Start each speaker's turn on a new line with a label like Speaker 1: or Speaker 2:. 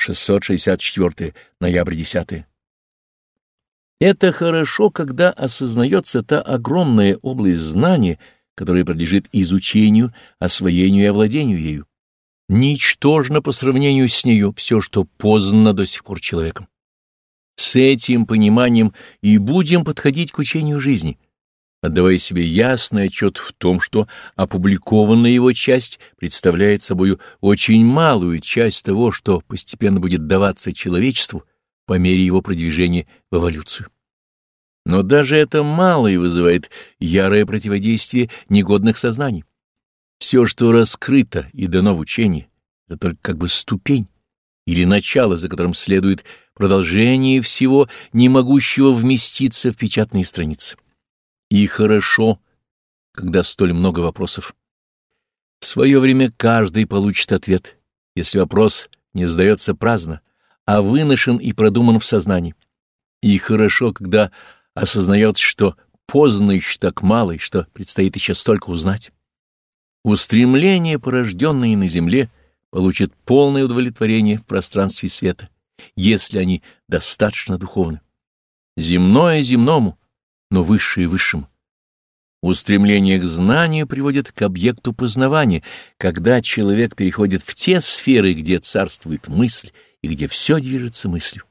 Speaker 1: 664 ноябрь 10. Это хорошо, когда осознается та огромная область знания, которая подлежит изучению, освоению и овладению ею. Ничтожно по сравнению с нею все, что познано до сих пор человеком. С этим пониманием и будем подходить к учению жизни, отдавая себе ясный отчет в том, что опубликованная его часть представляет собою очень малую часть того, что постепенно будет даваться человечеству по мере его продвижения в эволюцию. Но даже это малое вызывает ярое противодействие негодных сознаний. Все, что раскрыто и дано в учении, это только как бы ступень или начало, за которым следует продолжение всего, не могущего вместиться в печатные страницы. И хорошо, когда столь много вопросов. В свое время каждый получит ответ, если вопрос не задается праздно, а выношен и продуман в сознании. И хорошо, когда осознается, что поздно еще так мало, и что предстоит еще столько узнать. Устремления, порожденные на земле, получат полное удовлетворение в пространстве света, если они достаточно духовны. Земное земному, но высшее высшему. Устремление к знанию приводит к объекту познавания, когда человек переходит в те сферы, где царствует мысль и где все движется мыслью.